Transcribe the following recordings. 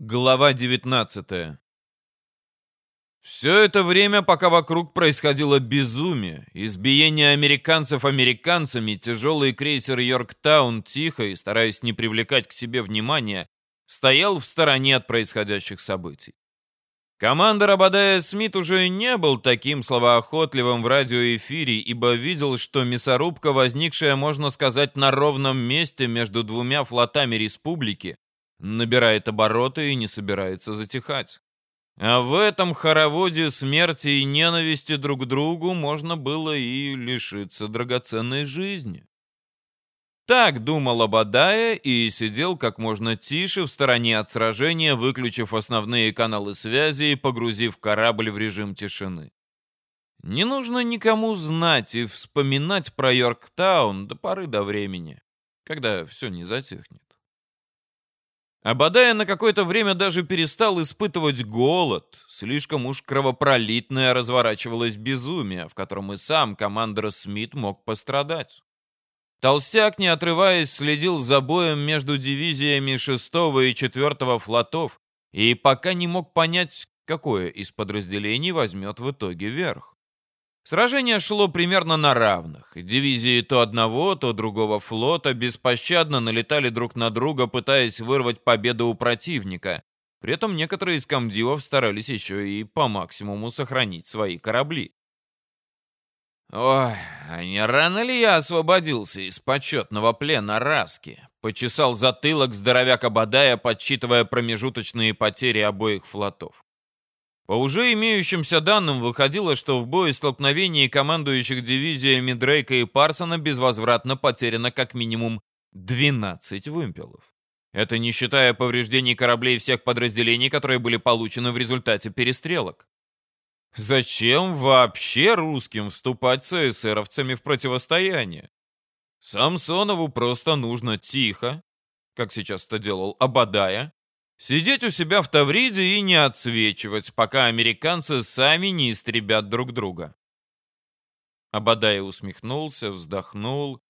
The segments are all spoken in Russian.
Глава 19 Все это время, пока вокруг происходило безумие, избиение американцев американцами, тяжелый крейсер «Йорктаун» тихо и, стараясь не привлекать к себе внимания, стоял в стороне от происходящих событий. Командор Абадая Смит уже не был таким словоохотливым в радиоэфире, ибо видел, что мясорубка, возникшая, можно сказать, на ровном месте между двумя флотами республики, набирает обороты и не собирается затихать. А в этом хороводе смерти и ненависти друг к другу можно было и лишиться драгоценной жизни. Так думал Абадая и сидел как можно тише в стороне от сражения, выключив основные каналы связи и погрузив корабль в режим тишины. Не нужно никому знать и вспоминать про Йорктаун до поры до времени, когда все не затихнет. Абадая на какое-то время даже перестал испытывать голод. Слишком уж кровопролитное разворачивалось безумие, в котором и сам командор Смит мог пострадать. Толстяк, не отрываясь, следил за боем между дивизиями 6 и 4 флотов и пока не мог понять, какое из подразделений возьмет в итоге верх. Сражение шло примерно на равных. Дивизии то одного, то другого флота беспощадно налетали друг на друга, пытаясь вырвать победу у противника. При этом некоторые из комдивов старались еще и по максимуму сохранить свои корабли. «Ой, а не рано ли я освободился из почетного плена Раски?» Почесал затылок здоровяк Абадая, подсчитывая промежуточные потери обоих флотов. По уже имеющимся данным выходило, что в боестолкновении командующих дивизиями Дрейка и Парсона безвозвратно потеряно как минимум 12 вымпелов. Это не считая повреждений кораблей всех подразделений, которые были получены в результате перестрелок. Зачем вообще русским вступать с эсеровцами в противостояние? Самсонову просто нужно тихо, как сейчас это делал Абадая, Сидеть у себя в Тавриде и не отсвечивать, пока американцы сами не истребят друг друга. Абадай усмехнулся, вздохнул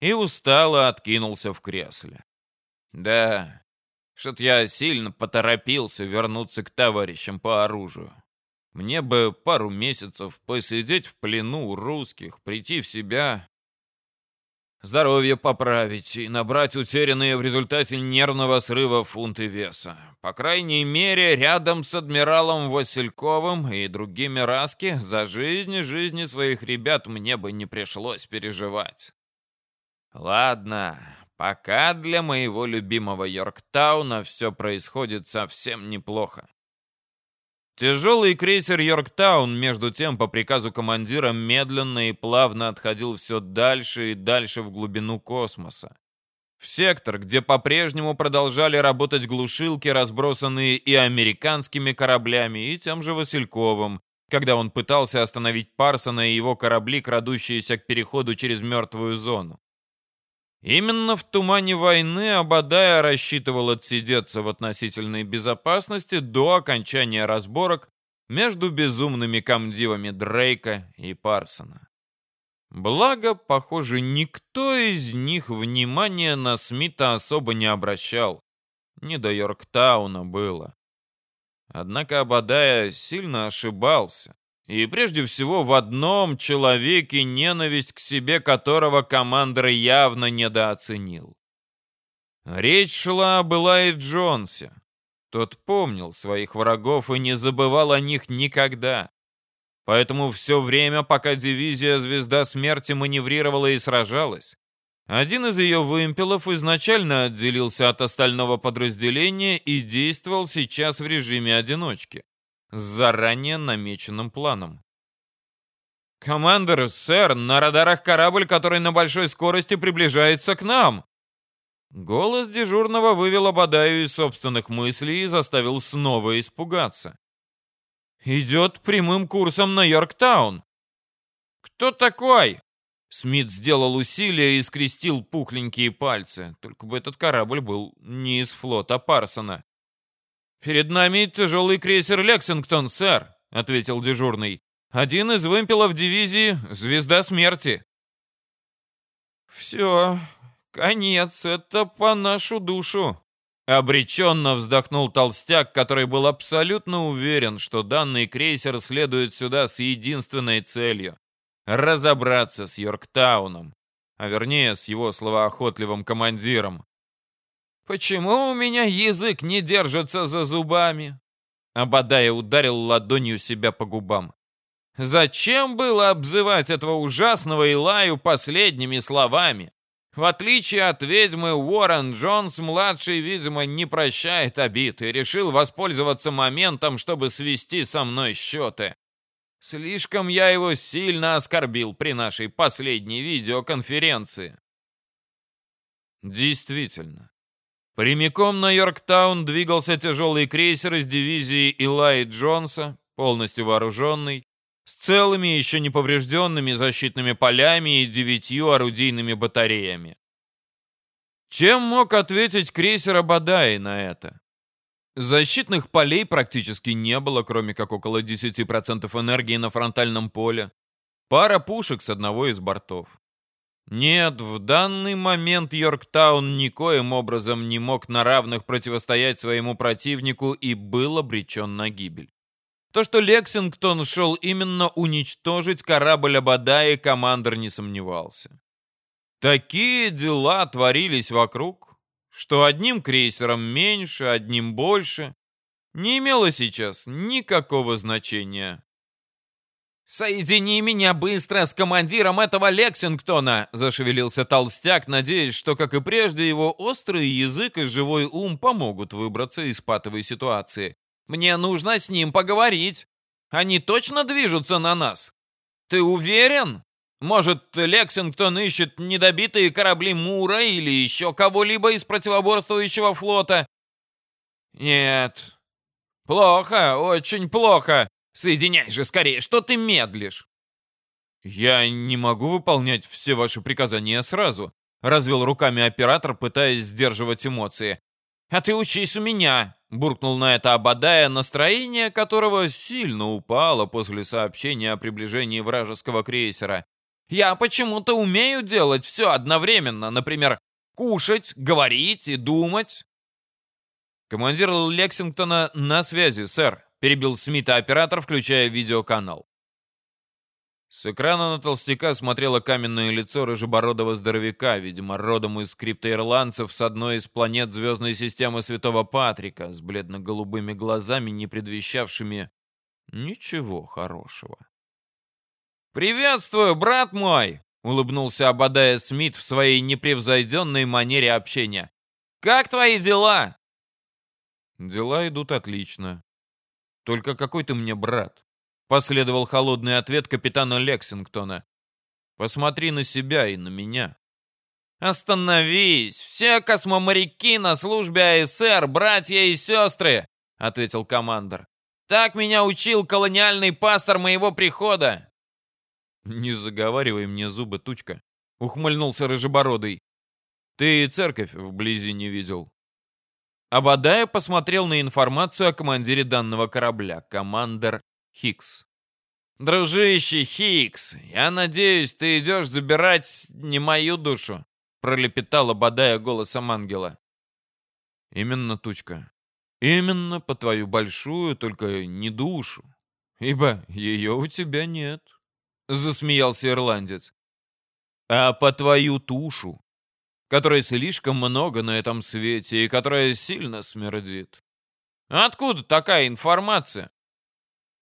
и устало откинулся в кресле. Да, что-то я сильно поторопился вернуться к товарищам по оружию. Мне бы пару месяцев посидеть в плену у русских, прийти в себя здоровье поправить и набрать утерянные в результате нервного срыва фунты веса. По крайней мере, рядом с адмиралом Васильковым и другими Раски за жизнь и жизни своих ребят мне бы не пришлось переживать. Ладно, пока для моего любимого Йорктауна все происходит совсем неплохо. Тяжелый крейсер «Йорктаун», между тем, по приказу командира, медленно и плавно отходил все дальше и дальше в глубину космоса. В сектор, где по-прежнему продолжали работать глушилки, разбросанные и американскими кораблями, и тем же Васильковым, когда он пытался остановить Парсона и его корабли, крадущиеся к переходу через мертвую зону. Именно в тумане войны Абадая рассчитывал отсидеться в относительной безопасности до окончания разборок между безумными комдивами Дрейка и Парсона. Благо, похоже, никто из них внимания на Смита особо не обращал. Не до Йорктауна было. Однако Абадая сильно ошибался. И прежде всего в одном человеке, ненависть к себе которого командор явно недооценил. Речь шла о Былае Джонсе. Тот помнил своих врагов и не забывал о них никогда. Поэтому все время, пока дивизия «Звезда смерти» маневрировала и сражалась, один из ее вымпелов изначально отделился от остального подразделения и действовал сейчас в режиме одиночки с заранее намеченным планом. «Командор, сэр, на радарах корабль, который на большой скорости приближается к нам!» Голос дежурного вывел Абадаю из собственных мыслей и заставил снова испугаться. «Идет прямым курсом на Йорктаун!» «Кто такой?» Смит сделал усилие и скрестил пухленькие пальцы. Только бы этот корабль был не из флота Парсона. «Перед нами тяжелый крейсер «Лексингтон», сэр», — ответил дежурный. «Один из вымпелов дивизии «Звезда смерти». «Все, конец, это по нашу душу», Обреченно вздохнул толстяк, который был абсолютно уверен, что данный крейсер следует сюда с единственной целью — разобраться с Йорктауном, а вернее с его словоохотливым командиром. «Почему у меня язык не держится за зубами?» Абадая ударил ладонью себя по губам. «Зачем было обзывать этого ужасного Илаю последними словами? В отличие от ведьмы, Уоррен Джонс-младший, видимо, не прощает обид и решил воспользоваться моментом, чтобы свести со мной счеты. Слишком я его сильно оскорбил при нашей последней видеоконференции. Действительно. Прямиком на Йорктаун двигался тяжелый крейсер из дивизии Илай Джонса, полностью вооруженный, с целыми еще не поврежденными защитными полями и девятью орудийными батареями. Чем мог ответить крейсер Абадаи на это? Защитных полей практически не было, кроме как около 10% энергии на фронтальном поле. Пара пушек с одного из бортов. Нет, в данный момент Йорктаун никоим образом не мог на равных противостоять своему противнику и был обречен на гибель. То, что Лексингтон шел именно уничтожить корабль Абадая, командор не сомневался. Такие дела творились вокруг, что одним крейсером меньше, одним больше, не имело сейчас никакого значения. «Соедини меня быстро с командиром этого Лексингтона!» — зашевелился толстяк, надеясь, что, как и прежде, его острый язык и живой ум помогут выбраться из патовой ситуации. Мне нужно с ним поговорить. Они точно движутся на нас? Ты уверен? Может, Лексингтон ищет недобитые корабли Мура или еще кого-либо из противоборствующего флота? Нет. Плохо, очень плохо. Соединяй же скорее, что ты медлишь? Я не могу выполнять все ваши приказания сразу, развел руками оператор, пытаясь сдерживать эмоции. А ты учись у меня, буркнул на это Абадая, настроение которого сильно упало после сообщения о приближении вражеского крейсера. «Я почему-то умею делать все одновременно, например, кушать, говорить и думать». «Командир Лексингтона на связи, сэр», — перебил Смита оператор, включая видеоканал. С экрана на толстяка смотрело каменное лицо рыжебородого здоровяка, видимо, родом из криптоирландцев с одной из планет звездной системы Святого Патрика, с бледно-голубыми глазами, не предвещавшими ничего хорошего. «Приветствую, брат мой!» — улыбнулся Абадая Смит в своей непревзойденной манере общения. «Как твои дела?» «Дела идут отлично. Только какой ты мне брат?» Последовал холодный ответ капитана Лексингтона. Посмотри на себя и на меня. «Остановись! Все космоморяки на службе АСР, братья и сестры!» — ответил командор. «Так меня учил колониальный пастор моего прихода!» «Не заговаривай мне зубы, тучка!» — ухмыльнулся Рыжебородый. «Ты и церковь вблизи не видел». Абадая посмотрел на информацию о командире данного корабля, командор Хикс. «Дружище Хикс, я надеюсь, ты идешь забирать не мою душу», пролепетала, бодая голосом ангела. «Именно, Тучка. Именно по твою большую, только не душу. Ибо ее у тебя нет», — засмеялся ирландец. «А по твою тушу, которой слишком много на этом свете и которая сильно смердит. Откуда такая информация?»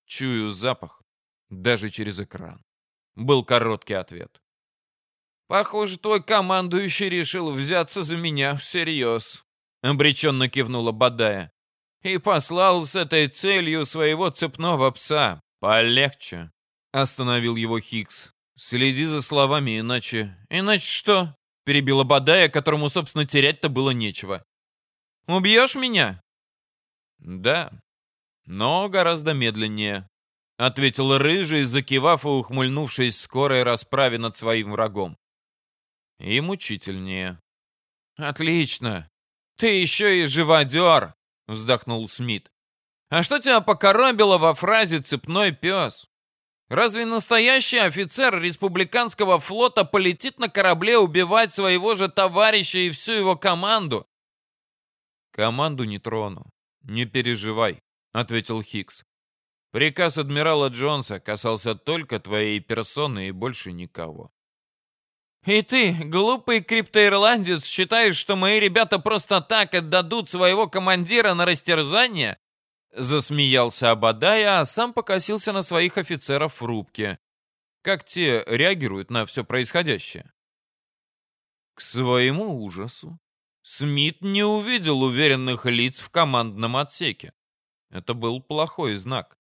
Чую запах, даже через экран. Был короткий ответ. «Похоже, твой командующий решил взяться за меня всерьез», — обреченно кивнула Бадая. «И послал с этой целью своего цепного пса. Полегче», — остановил его Хикс. «Следи за словами, иначе...» «Иначе что?» — перебила Бадая, которому, собственно, терять-то было нечего. «Убьешь меня?» «Да, но гораздо медленнее», — ответил Рыжий, закивав и ухмыльнувшись скорой расправе над своим врагом. «И мучительнее». «Отлично! Ты еще и живодер!» — вздохнул Смит. «А что тебя покоробило во фразе «цепной пес»? Разве настоящий офицер республиканского флота полетит на корабле убивать своего же товарища и всю его команду? Команду не трону. Не переживай, ответил Хикс. Приказ адмирала Джонса касался только твоей персоны и больше никого. «И ты, глупый криптоирландец, считаешь, что мои ребята просто так отдадут своего командира на растерзание?» Засмеялся Абадая, а сам покосился на своих офицеров в рубке. Как те реагируют на все происходящее? К своему ужасу, Смит не увидел уверенных лиц в командном отсеке. Это был плохой знак.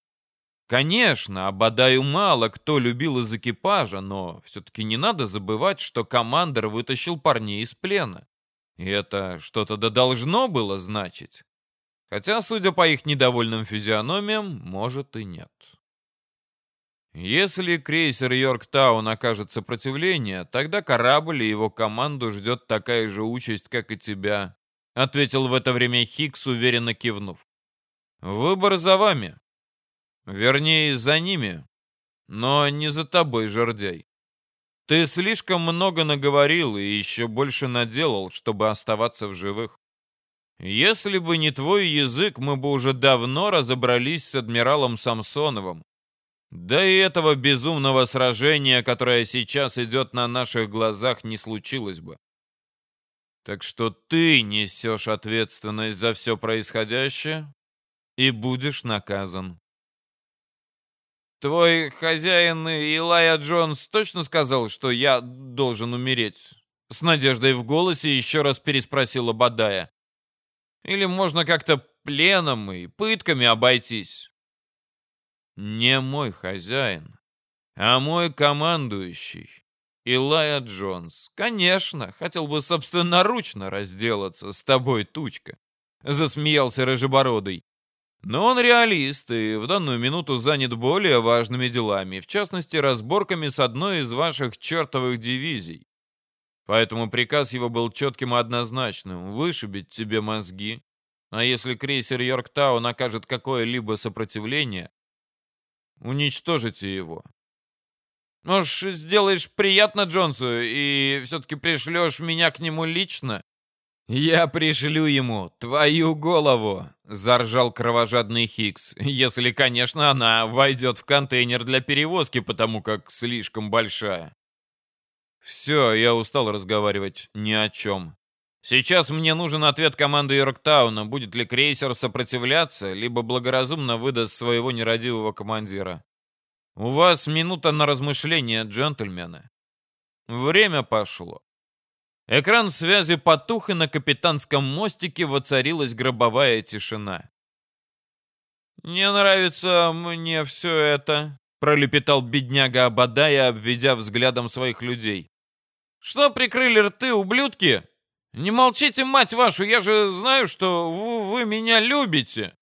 Конечно, Абадаю мало кто любил из экипажа, но все-таки не надо забывать, что командир вытащил парней из плена. И это что-то да должно было значить. Хотя, судя по их недовольным физиономиям, может и нет. Если крейсер Йорктаун окажет сопротивление, тогда корабль и его команду ждет такая же участь, как и тебя, ответил в это время Хикс, уверенно кивнув. Выбор за вами. Вернее, за ними, но не за тобой, жердяй. Ты слишком много наговорил и еще больше наделал, чтобы оставаться в живых. Если бы не твой язык, мы бы уже давно разобрались с адмиралом Самсоновым. Да и этого безумного сражения, которое сейчас идет на наших глазах, не случилось бы. Так что ты несешь ответственность за все происходящее и будешь наказан. Твой хозяин Илая Джонс точно сказал, что я должен умереть? С надеждой в голосе еще раз переспросила Бадая. Или можно как-то пленом и пытками обойтись? Не мой хозяин, а мой командующий. Илая Джонс. Конечно, хотел бы собственноручно разделаться с тобой, тучка. Засмеялся Рыжебородый. Но он реалист и в данную минуту занят более важными делами, в частности, разборками с одной из ваших чертовых дивизий. Поэтому приказ его был четким и однозначным — вышибить тебе мозги. А если крейсер Йорктаун окажет какое-либо сопротивление, уничтожите его. Может, сделаешь приятно Джонсу и все-таки пришлешь меня к нему лично? «Я пришлю ему твою голову!» — заржал кровожадный Хикс. «Если, конечно, она войдет в контейнер для перевозки, потому как слишком большая». «Все, я устал разговаривать ни о чем. Сейчас мне нужен ответ команды Йорктауна, будет ли крейсер сопротивляться, либо благоразумно выдаст своего нерадивого командира. У вас минута на размышление, джентльмены. Время пошло. Экран связи потух, и на капитанском мостике воцарилась гробовая тишина. «Не нравится мне все это», — пролепетал бедняга Абадая, обведя взглядом своих людей. «Что прикрыли рты, ублюдки? Не молчите, мать вашу, я же знаю, что вы меня любите!»